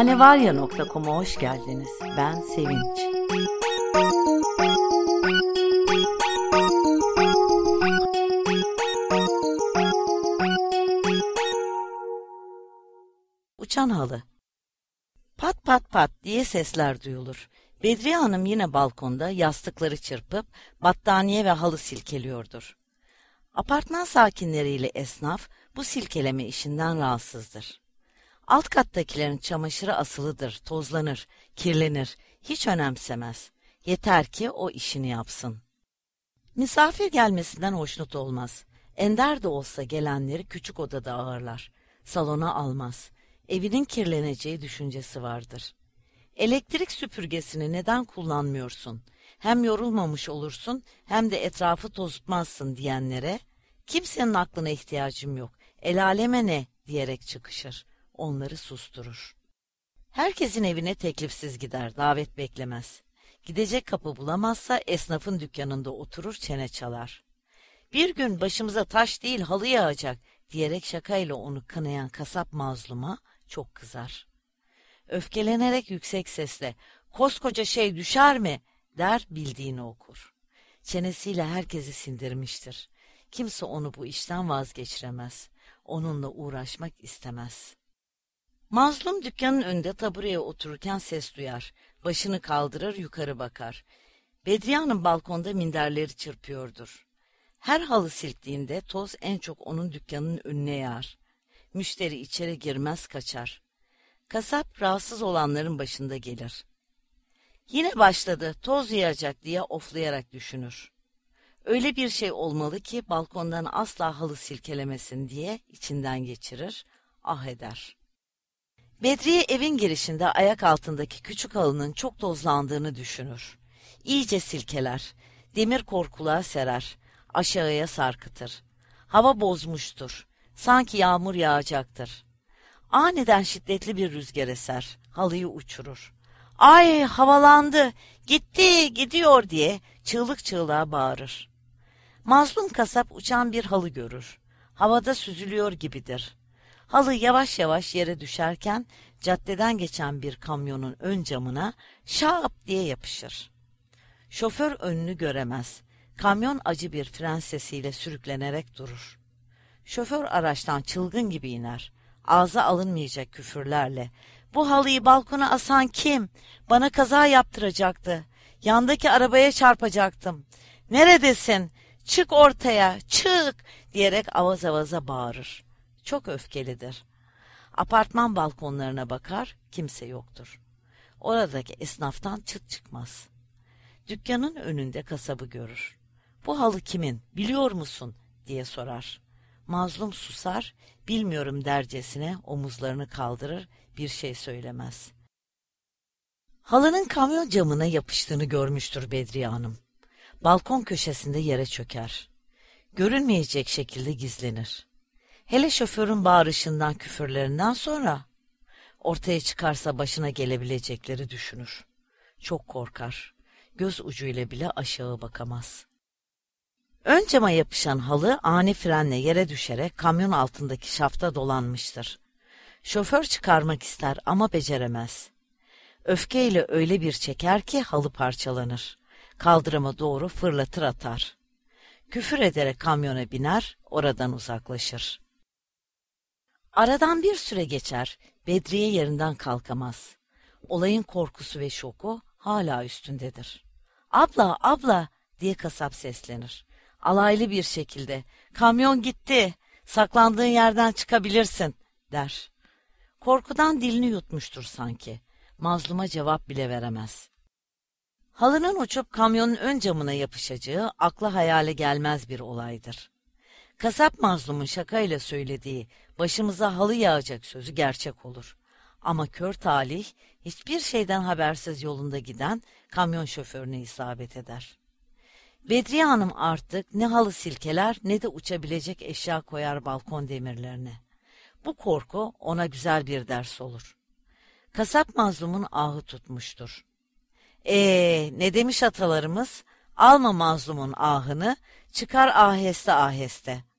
hanevarya.com'a hoş geldiniz. Ben Sevinç. Uçan halı Pat pat pat diye sesler duyulur. Bedriye Hanım yine balkonda yastıkları çırpıp battaniye ve halı silkeliyordur. Apartman sakinleriyle esnaf bu silkeleme işinden rahatsızdır. Alt kattakilerin çamaşırı asılıdır, tozlanır, kirlenir, hiç önemsemez. Yeter ki o işini yapsın. Misafir gelmesinden hoşnut olmaz. Ender de olsa gelenleri küçük odada ağırlar. Salona almaz. Evinin kirleneceği düşüncesi vardır. Elektrik süpürgesini neden kullanmıyorsun? Hem yorulmamış olursun hem de etrafı tozutmazsın diyenlere kimsenin aklına ihtiyacım yok. El aleme ne diyerek çıkışır onları susturur. Herkesin evine teklifsiz gider, davet beklemez. Gidecek kapı bulamazsa esnafın dükkanında oturur çene çalar. Bir gün başımıza taş değil halı yağacak diyerek şakayla onu kınayan kasap mazluma çok kızar. Öfkelenerek yüksek sesle koskoca şey düşer mi der bildiğini okur. Çenesiyle herkesi sindirmiştir. Kimse onu bu işten vazgeçiremez. Onunla uğraşmak istemez. Mazlum dükkanın önünde tabureye otururken ses duyar. Başını kaldırır yukarı bakar. Bedriye balkonda minderleri çırpıyordur. Her halı silktiğinde toz en çok onun dükkanının önüne yağar. Müşteri içeri girmez kaçar. Kasap rahatsız olanların başında gelir. Yine başladı toz yağacak diye oflayarak düşünür. Öyle bir şey olmalı ki balkondan asla halı silkelemesin diye içinden geçirir, ah eder.'' Bedriye evin girişinde ayak altındaki küçük halının çok tozlandığını düşünür. İyice silkeler, demir korkuluğa serer, aşağıya sarkıtır. Hava bozmuştur, sanki yağmur yağacaktır. Aniden şiddetli bir rüzgar eser, halıyı uçurur. Ay havalandı, gitti, gidiyor diye çığlık çığlığa bağırır. Mazlum kasap uçan bir halı görür. Havada süzülüyor gibidir. Halı yavaş yavaş yere düşerken caddeden geçen bir kamyonun ön camına şap diye yapışır. Şoför önünü göremez. Kamyon acı bir fren sesiyle sürüklenerek durur. Şoför araçtan çılgın gibi iner. Ağza alınmayacak küfürlerle. Bu halıyı balkona asan kim? Bana kaza yaptıracaktı. Yandaki arabaya çarpacaktım. Neredesin? Çık ortaya, çık diyerek avaz avaza bağırır. Çok öfkelidir. Apartman balkonlarına bakar, kimse yoktur. Oradaki esnaftan çıt çıkmaz. Dükkanın önünde kasabı görür. Bu halı kimin, biliyor musun? diye sorar. Mazlum susar, bilmiyorum dercesine omuzlarını kaldırır, bir şey söylemez. Halının kamyon camına yapıştığını görmüştür Bedriye Hanım. Balkon köşesinde yere çöker. Görünmeyecek şekilde gizlenir. Hele şoförün bağırışından küfürlerinden sonra ortaya çıkarsa başına gelebilecekleri düşünür. Çok korkar. Göz ucuyla bile aşağı bakamaz. Ön cama yapışan halı ani frenle yere düşerek kamyon altındaki şafta dolanmıştır. Şoför çıkarmak ister ama beceremez. Öfkeyle öyle bir çeker ki halı parçalanır. Kaldırıma doğru fırlatır atar. Küfür ederek kamyona biner, oradan uzaklaşır. Aradan bir süre geçer, Bedriye yerinden kalkamaz. Olayın korkusu ve şoku hala üstündedir. Abla, abla diye kasap seslenir. Alaylı bir şekilde, kamyon gitti, saklandığın yerden çıkabilirsin der. Korkudan dilini yutmuştur sanki. Mazluma cevap bile veremez. Halının uçup kamyonun ön camına yapışacağı akla hayale gelmez bir olaydır. Kasap mazlumun şakayla söylediği başımıza halı yağacak sözü gerçek olur. Ama kör talih hiçbir şeyden habersiz yolunda giden kamyon şoförüne isabet eder. Bedriye Hanım artık ne halı silkeler ne de uçabilecek eşya koyar balkon demirlerine. Bu korku ona güzel bir ders olur. Kasap mazlumun ahı tutmuştur. Ee, ne demiş atalarımız? Alma mazlumun ahını, çıkar aheste aheste.